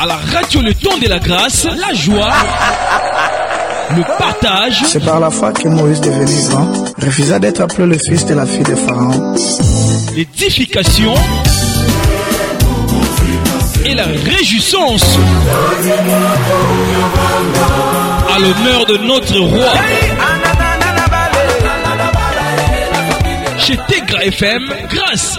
à la radio Le Temps de la Grâce, la joie, le partage. C'est par la foi que Moïse devenu grand, refusa d'être appelé le fils de la fille de Pharaon. L'édification et la réjouissance à l'honneur de notre roi. chez Tegra FM, grâce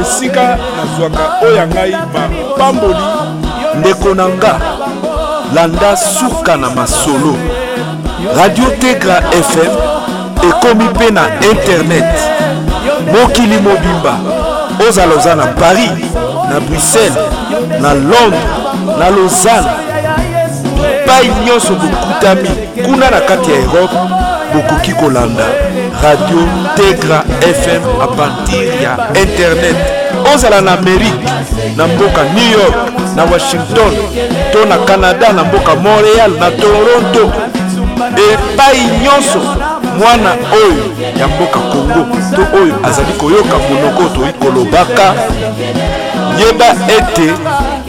esika nazwaka oyo ya ngai mapamboli ndeko na nga landa suka na masolo radio tegra fm ekomi mpe na internet mokili mobimba ozala oza na paris na bruxelles na londres na lausanne bipai nyonso bokutami Kuna na kati ya Europe bokoki kolanda radio Tegra FM a partir ya internet. Ozala na Amerique, na mboka New York, na Washington, to na Canada, na mboka Montreal, na Toronto, epai nyonso mwana oyo ya mboka Congo to oyo azali koyoka monoko toyi kolobaka, yeba ete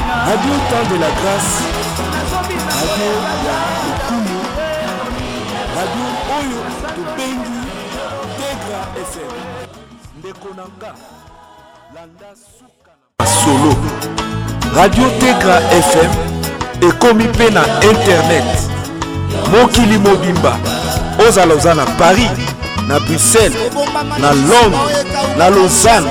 Radio Temps de la Grâce, radio ya lokumu, radio oyo tobengi Tegra FM. Ndeko na nga, landa suka na solo. Radio Tegra FM ekomi mpe na internet mokili mobimba. Ozala oza na Paris, na Bruxelles, na Londres, na Lausanne.